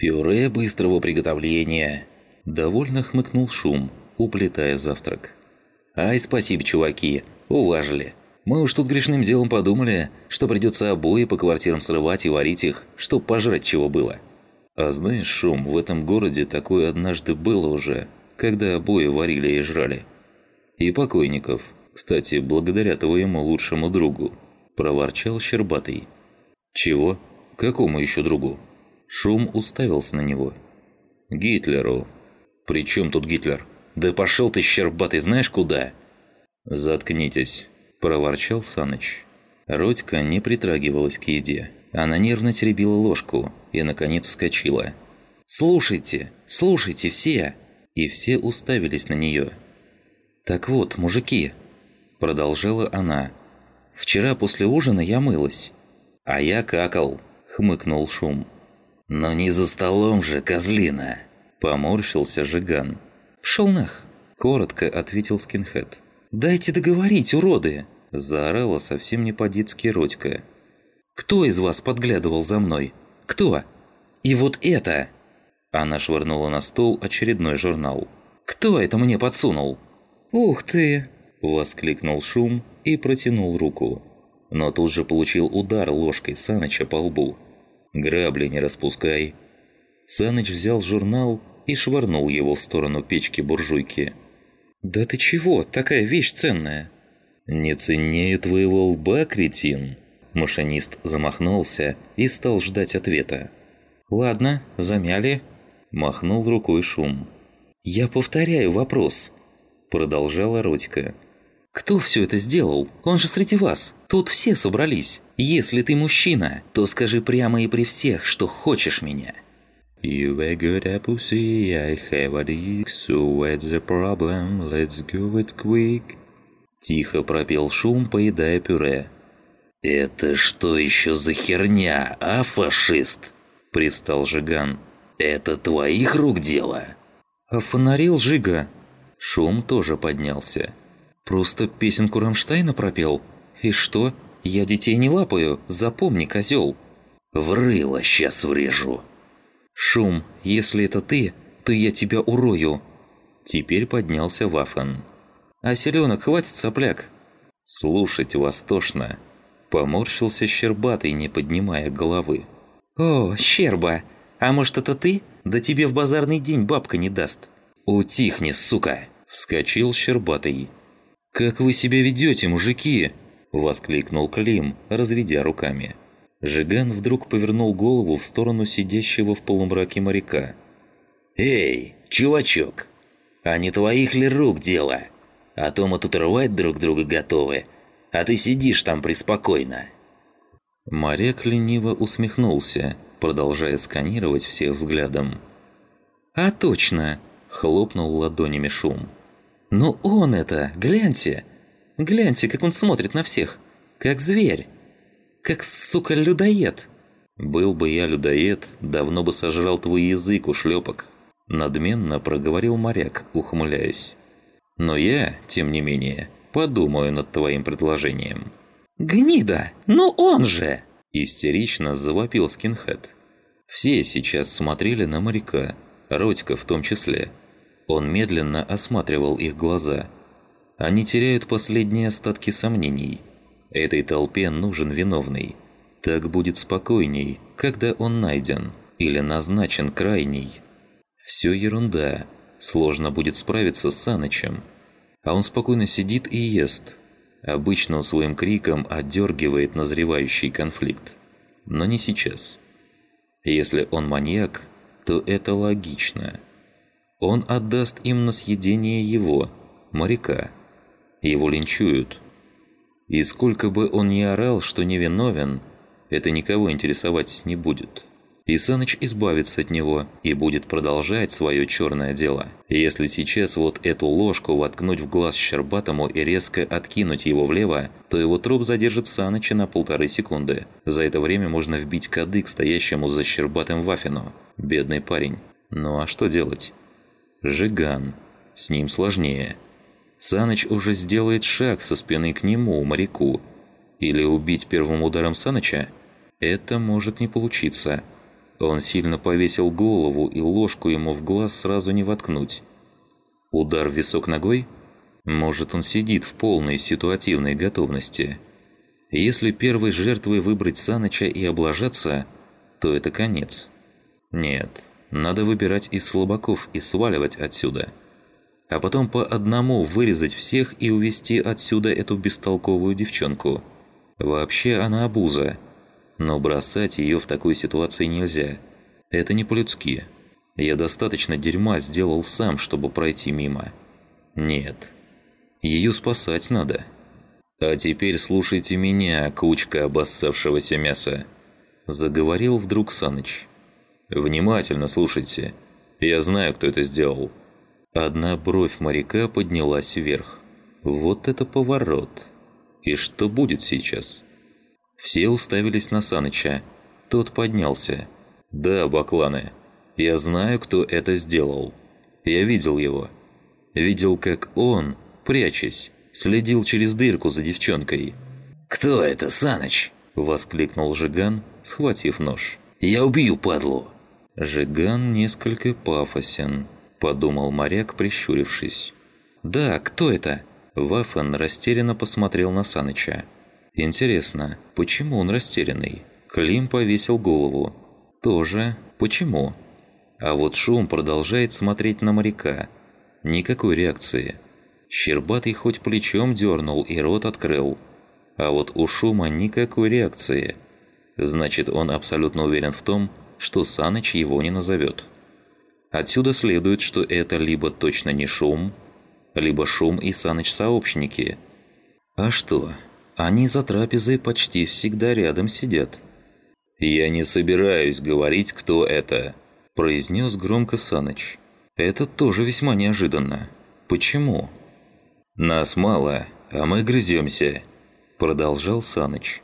«Пюре быстрого приготовления!» Довольно хмыкнул шум, уплетая завтрак. «Ай, спасибо, чуваки! Уважили! Мы уж тут грешным делом подумали, что придется обои по квартирам срывать и варить их, чтоб пожрать чего было». «А знаешь, Шум, в этом городе такое однажды было уже, когда обои варили и жрали. И покойников, кстати, благодаря твоему лучшему другу», – проворчал Щербатый. «Чего? Какому еще другу?» Шум уставился на него. «Гитлеру». «При чем тут Гитлер? Да пошел ты, Щербатый, знаешь куда?» «Заткнитесь», – проворчал Саныч. Родька не притрагивалась к еде. Она нервно теребила ложку и, наконец, вскочила. «Слушайте! Слушайте все!» И все уставились на нее. «Так вот, мужики!» Продолжала она. «Вчера после ужина я мылась». «А я какал!» – хмыкнул Шум. «Но не за столом же, козлина!» – поморщился Жиган. «Пшел нах!» – коротко ответил скинхед. «Дайте договорить, уроды!» – заорала совсем не по-детски Родька. «Кто из вас подглядывал за мной? Кто? И вот это!» Она швырнула на стол очередной журнал. «Кто это мне подсунул?» «Ух ты!» – воскликнул Шум и протянул руку. Но тут же получил удар ложкой Саныча по лбу. «Грабли не распускай!» Саныч взял журнал и швырнул его в сторону печки-буржуйки. «Да ты чего? Такая вещь ценная!» «Не ценнее твоего лба, кретин!» Машинист замахнулся и стал ждать ответа. «Ладно, замяли», – махнул рукой шум. «Я повторяю вопрос», – продолжала Родька. «Кто все это сделал? Он же среди вас. Тут все собрались. Если ты мужчина, то скажи прямо и при всех, что хочешь меня». You a good a pussy, I have a dick, so what's the problem? Let's go it quick. Тихо пропел шум, поедая пюре. «Это что еще за херня, а, фашист?» – привстал Жиган. «Это твоих рук дело?» «Офонарил Жига!» Шум тоже поднялся. «Просто песенку Рамштайна пропел. И что? Я детей не лапаю, запомни, козел!» «Врыло сейчас врежу!» «Шум, если это ты, то я тебя урою!» Теперь поднялся Вафан. «А селенок хватит, сопляк?» «Слушать вас тошно!» Поморщился Щербатый, не поднимая головы. «О, Щерба! А может, это ты? Да тебе в базарный день бабка не даст!» «Утихни, сука!» – вскочил Щербатый. «Как вы себя ведете, мужики?» – воскликнул Клим, разведя руками. Жиган вдруг повернул голову в сторону сидящего в полумраке моряка. «Эй, чувачок! А не твоих ли рук дело? А то мы тут рвать друг друга готовы, а ты сидишь там преспокойно». Моряк лениво усмехнулся, продолжая сканировать всех взглядом. «А точно!» – хлопнул ладонями шум. «Ну он это! Гляньте! Гляньте, как он смотрит на всех! Как зверь! Как, сука, людоед!» «Был бы я людоед, давно бы сожрал твой язык, ушлепок!» Надменно проговорил моряк, ухмыляясь. «Но я, тем не менее, Подумаю над твоим предложением». «Гнида! Ну он же!» Истерично завопил скинхед. Все сейчас смотрели на моряка, Родька в том числе. Он медленно осматривал их глаза. Они теряют последние остатки сомнений. Этой толпе нужен виновный. Так будет спокойней, когда он найден или назначен крайний. Все ерунда. Сложно будет справиться с Санычем а он спокойно сидит и ест. Обычно он своим криком отдергивает назревающий конфликт. Но не сейчас. Если он маньяк, то это логично. Он отдаст им на съедение его, моряка. Его линчуют. И сколько бы он ни орал, что невиновен, это никого интересовать не будет. И Саныч избавится от него и будет продолжать свое черное дело. Если сейчас вот эту ложку воткнуть в глаз Щербатому и резко откинуть его влево, то его труп задержит Саныча на полторы секунды. За это время можно вбить кадык стоящему за Щербатым Вафину. Бедный парень. Ну а что делать? Жиган. С ним сложнее. Саныч уже сделает шаг со спины к нему, моряку. Или убить первым ударом Саныча? Это может не получиться. Он сильно повесил голову, и ложку ему в глаз сразу не воткнуть. Удар в висок ногой? Может, он сидит в полной ситуативной готовности. Если первой жертвой выбрать Саныча и облажаться, то это конец. Нет, надо выбирать из слабаков и сваливать отсюда. А потом по одному вырезать всех и увести отсюда эту бестолковую девчонку. Вообще она обуза. Но бросать ее в такой ситуации нельзя. Это не по-людски. Я достаточно дерьма сделал сам, чтобы пройти мимо. Нет. Ее спасать надо. А теперь слушайте меня, кучка обоссавшегося мяса. Заговорил вдруг Саныч. Внимательно слушайте. Я знаю, кто это сделал. Одна бровь моряка поднялась вверх. Вот это поворот. И что будет сейчас? Все уставились на Саныча. Тот поднялся. «Да, бакланы, я знаю, кто это сделал. Я видел его. Видел, как он, прячась, следил через дырку за девчонкой». «Кто это, Саныч?» – воскликнул Жиган, схватив нож. «Я убью падлу!» Жиган несколько пафосен, подумал моряк, прищурившись. «Да, кто это?» Вафен растерянно посмотрел на Саныча. «Интересно, почему он растерянный?» Клим повесил голову. «Тоже. Почему?» А вот Шум продолжает смотреть на моряка. Никакой реакции. Щербатый хоть плечом дернул и рот открыл. А вот у Шума никакой реакции. Значит, он абсолютно уверен в том, что Саныч его не назовет. Отсюда следует, что это либо точно не Шум, либо Шум и Саныч сообщники. А что? Они за трапезой почти всегда рядом сидят. «Я не собираюсь говорить, кто это», – произнес громко Саныч. «Это тоже весьма неожиданно. Почему?» «Нас мало, а мы грыземся», – продолжал Саныч.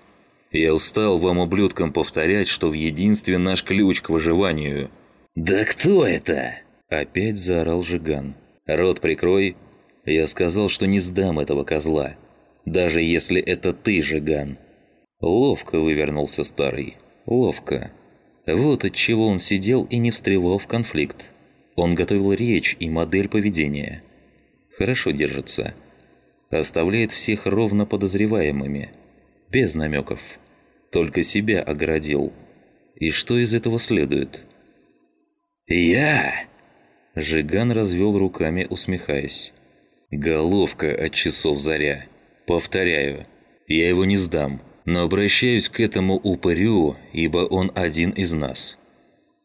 «Я устал вам, ублюдкам, повторять, что в единстве наш ключ к выживанию». «Да кто это?» – опять заорал Жиган. «Рот прикрой, я сказал, что не сдам этого козла. Даже если это ты, Жиган. Ловко вывернулся старый. Ловко. Вот от чего он сидел и не встревал в конфликт. Он готовил речь и модель поведения. Хорошо держится. Оставляет всех ровно подозреваемыми. Без намеков. Только себя оградил. И что из этого следует? «Я?» Жиган развел руками, усмехаясь. Головка от часов заря. Повторяю, я его не сдам, но обращаюсь к этому упырю, ибо он один из нас.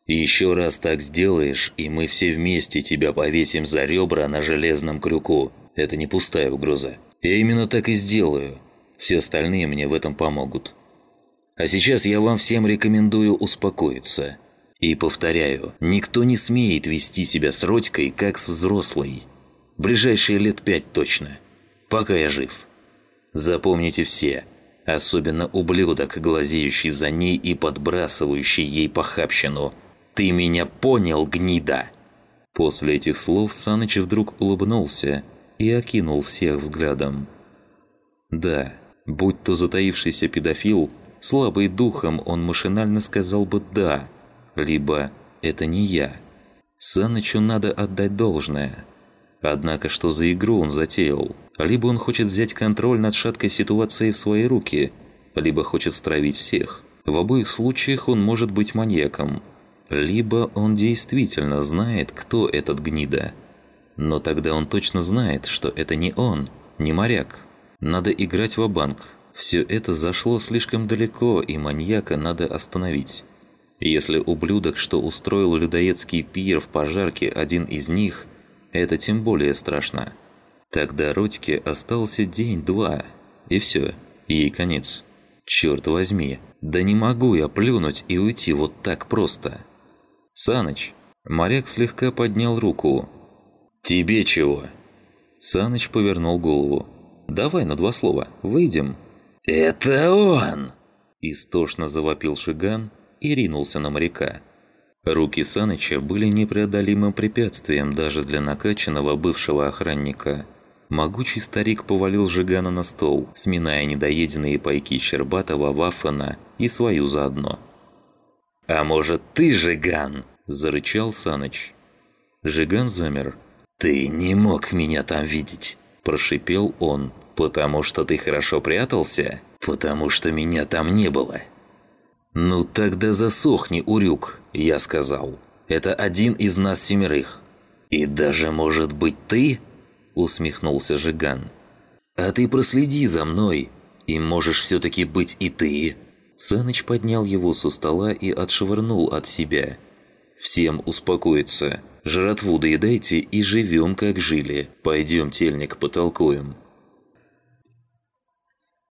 Еще раз так сделаешь, и мы все вместе тебя повесим за ребра на железном крюку. Это не пустая угроза. Я именно так и сделаю. Все остальные мне в этом помогут. А сейчас я вам всем рекомендую успокоиться. И повторяю, никто не смеет вести себя с Родькой, как с взрослой ближайшие лет пять точно. Пока я жив. Запомните все, особенно ублюдок, глазеющий за ней и подбрасывающий ей похабщину. «Ты меня понял, гнида!» После этих слов Саныч вдруг улыбнулся и окинул всех взглядом. Да, будь то затаившийся педофил, слабый духом он машинально сказал бы «да», либо «это не я». Санычу надо отдать должное – Однако что за игру он затеял? Либо он хочет взять контроль над шаткой ситуацией в свои руки, либо хочет стравить всех. В обоих случаях он может быть маньяком. Либо он действительно знает, кто этот гнида. Но тогда он точно знает, что это не он, не моряк. Надо играть в банк Все это зашло слишком далеко, и маньяка надо остановить. Если ублюдок, что устроил людоедский пир в пожарке, один из них – это тем более страшно. Тогда Родьке остался день-два, и все, ей конец. Черт возьми, да не могу я плюнуть и уйти вот так просто. Саныч, моряк слегка поднял руку. «Тебе чего?» Саныч повернул голову. «Давай на два слова, выйдем». «Это он!» Истошно завопил Шиган и ринулся на моряка. Руки Саныча были непреодолимым препятствием даже для накачанного бывшего охранника. Могучий старик повалил Жигана на стол, сминая недоеденные пайки Щербатова, Ваффена и свою заодно. «А может, ты, Жиган?» – зарычал Саныч. Жиган замер. «Ты не мог меня там видеть!» – прошипел он. «Потому что ты хорошо прятался? Потому что меня там не было!» «Ну тогда засохни, Урюк!» – я сказал. «Это один из нас семерых!» «И даже, может быть, ты?» – усмехнулся Жиган. «А ты проследи за мной, и можешь все-таки быть и ты!» Саныч поднял его со стола и отшвырнул от себя. «Всем успокоиться. Жратву доедайте и живем, как жили. Пойдем, тельник, потолкуем».